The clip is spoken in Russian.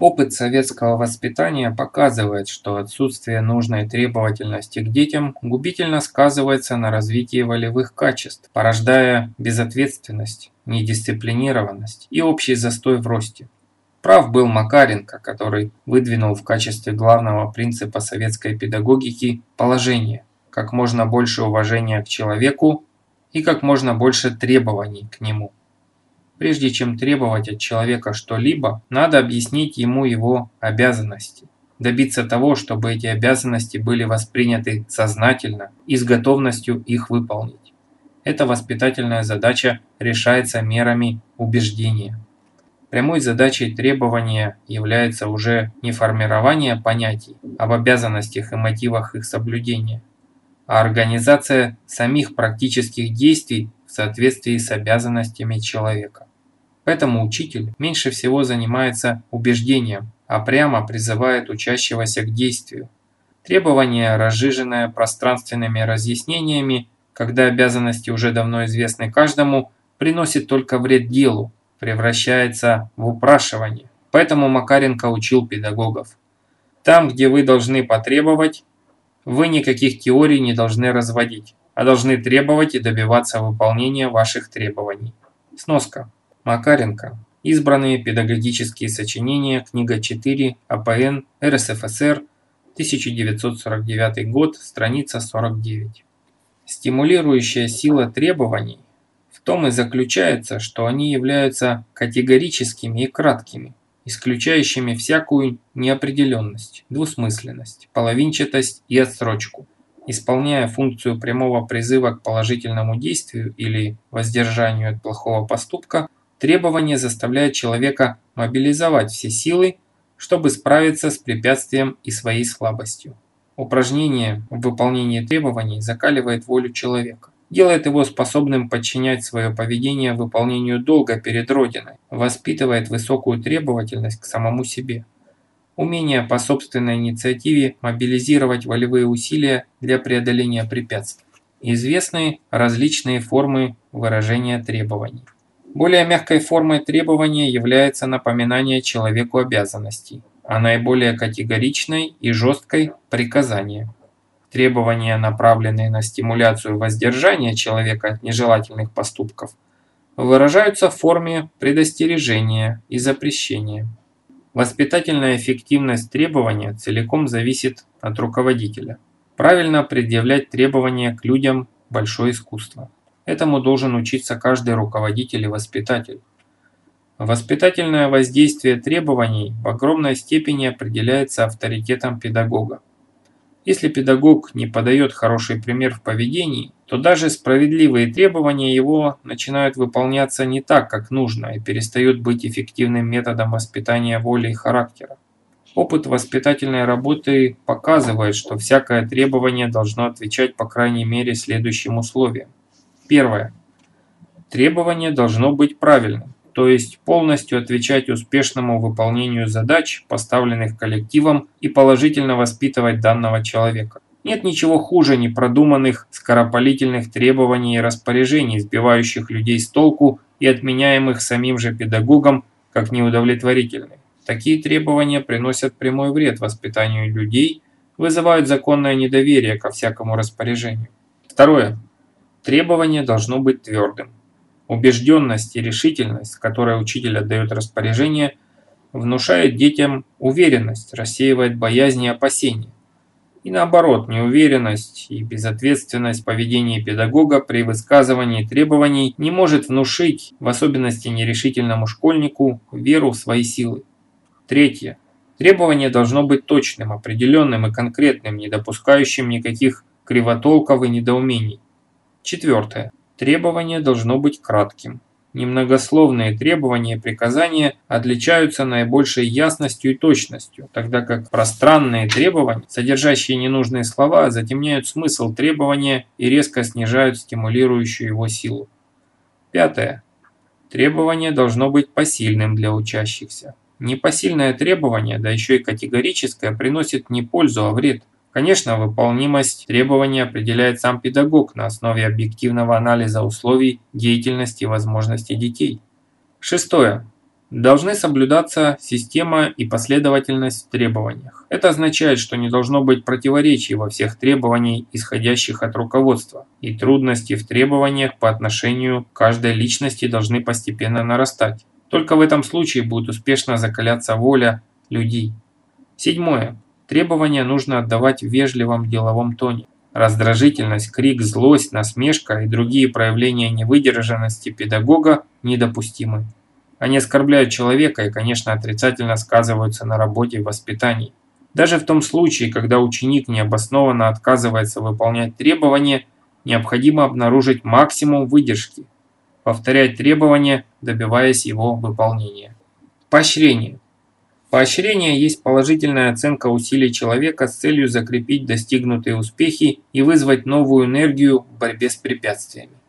Опыт советского воспитания показывает, что отсутствие нужной требовательности к детям губительно сказывается на развитии волевых качеств, порождая безответственность, недисциплинированность и общий застой в росте. Прав был Макаренко, который выдвинул в качестве главного принципа советской педагогики положение как можно больше уважения к человеку и как можно больше требований к нему. Прежде чем требовать от человека что-либо, надо объяснить ему его обязанности. Добиться того, чтобы эти обязанности были восприняты сознательно и с готовностью их выполнить. Эта воспитательная задача решается мерами убеждения. Прямой задачей требования является уже не формирование понятий об обязанностях и мотивах их соблюдения, а организация самих практических действий в соответствии с обязанностями человека. Поэтому учитель меньше всего занимается убеждением, а прямо призывает учащегося к действию. Требование, разжиженное пространственными разъяснениями, когда обязанности уже давно известны каждому, приносит только вред делу, превращается в упрашивание. Поэтому Макаренко учил педагогов. Там, где вы должны потребовать, вы никаких теорий не должны разводить, а должны требовать и добиваться выполнения ваших требований. Сноска. Макаренко. Избранные педагогические сочинения. Книга 4. АПН. РСФСР. 1949 год. Страница 49. Стимулирующая сила требований в том и заключается, что они являются категорическими и краткими, исключающими всякую неопределенность, двусмысленность, половинчатость и отсрочку, исполняя функцию прямого призыва к положительному действию или воздержанию от плохого поступка – Требование заставляет человека мобилизовать все силы, чтобы справиться с препятствием и своей слабостью. Упражнение в выполнении требований закаливает волю человека, делает его способным подчинять свое поведение выполнению долга перед Родиной, воспитывает высокую требовательность к самому себе. Умение по собственной инициативе мобилизировать волевые усилия для преодоления препятствий. Известны различные формы выражения требований. Более мягкой формой требования является напоминание человеку обязанностей, а наиболее категоричной и жесткой – приказание. Требования, направленные на стимуляцию воздержания человека от нежелательных поступков, выражаются в форме предостережения и запрещения. Воспитательная эффективность требования целиком зависит от руководителя. Правильно предъявлять требования к людям – большое искусство. Этому должен учиться каждый руководитель и воспитатель. Воспитательное воздействие требований в огромной степени определяется авторитетом педагога. Если педагог не подает хороший пример в поведении, то даже справедливые требования его начинают выполняться не так, как нужно, и перестают быть эффективным методом воспитания воли и характера. Опыт воспитательной работы показывает, что всякое требование должно отвечать по крайней мере следующим условиям. Первое. Требование должно быть правильным, то есть полностью отвечать успешному выполнению задач, поставленных коллективом, и положительно воспитывать данного человека. Нет ничего хуже непродуманных, скоропалительных требований и распоряжений, сбивающих людей с толку и отменяемых самим же педагогом как неудовлетворительные. Такие требования приносят прямой вред воспитанию людей, вызывают законное недоверие ко всякому распоряжению. Второе. Требование должно быть твердым. Убежденность и решительность, с которой учитель отдает распоряжение, внушает детям уверенность, рассеивает боязнь и опасения. И наоборот, неуверенность и безответственность в поведении педагога при высказывании требований не может внушить, в особенности нерешительному школьнику, веру в свои силы. Третье. Требование должно быть точным, определенным и конкретным, не допускающим никаких кривотолков и недоумений. Четвертое. Требование должно быть кратким. Немногословные требования и приказания отличаются наибольшей ясностью и точностью, тогда как пространные требования, содержащие ненужные слова, затемняют смысл требования и резко снижают стимулирующую его силу. Пятое. Требование должно быть посильным для учащихся. Непосильное требование, да еще и категорическое, приносит не пользу, а вред. Конечно, выполнимость требований определяет сам педагог на основе объективного анализа условий деятельности и возможностей детей. Шестое. Должны соблюдаться система и последовательность в требованиях. Это означает, что не должно быть противоречий во всех требованиях, исходящих от руководства, и трудности в требованиях по отношению к каждой личности должны постепенно нарастать. Только в этом случае будет успешно закаляться воля людей. Седьмое. Требования нужно отдавать в вежливом деловом тоне. Раздражительность, крик, злость, насмешка и другие проявления невыдержанности педагога недопустимы. Они оскорбляют человека и, конечно, отрицательно сказываются на работе и воспитании. Даже в том случае, когда ученик необоснованно отказывается выполнять требования, необходимо обнаружить максимум выдержки, повторять требования, добиваясь его выполнения. Поощрение. Поощрение есть положительная оценка усилий человека с целью закрепить достигнутые успехи и вызвать новую энергию в борьбе с препятствиями.